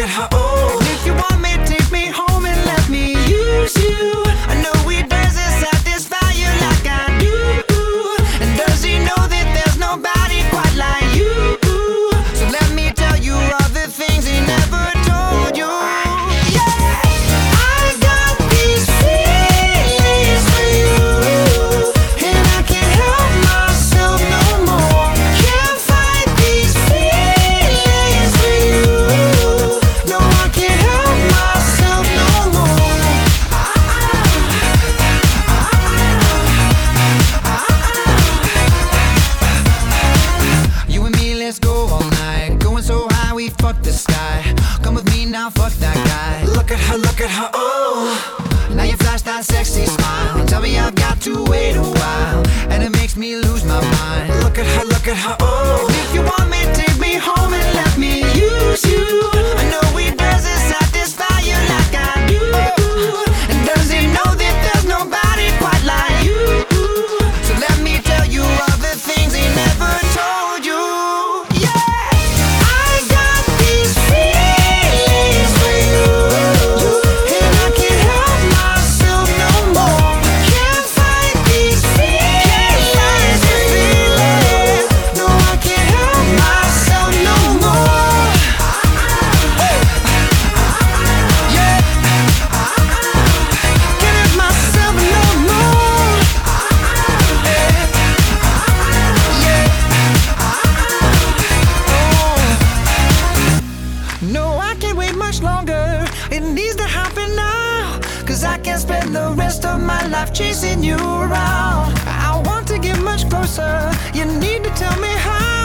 at her own. If you want fuck this guy. Come with me now, fuck that guy. Look at her, look at her, oh. Now you flash that sexy smile. Tell me I've got to wait a while. And it makes me lose my mind. Look at her, look at her, oh. No, I can't wait much longer. It needs to happen now. Cause I can't spend the rest of my life chasing you around. I want to get much closer. You need to tell me how.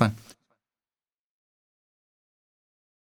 fine.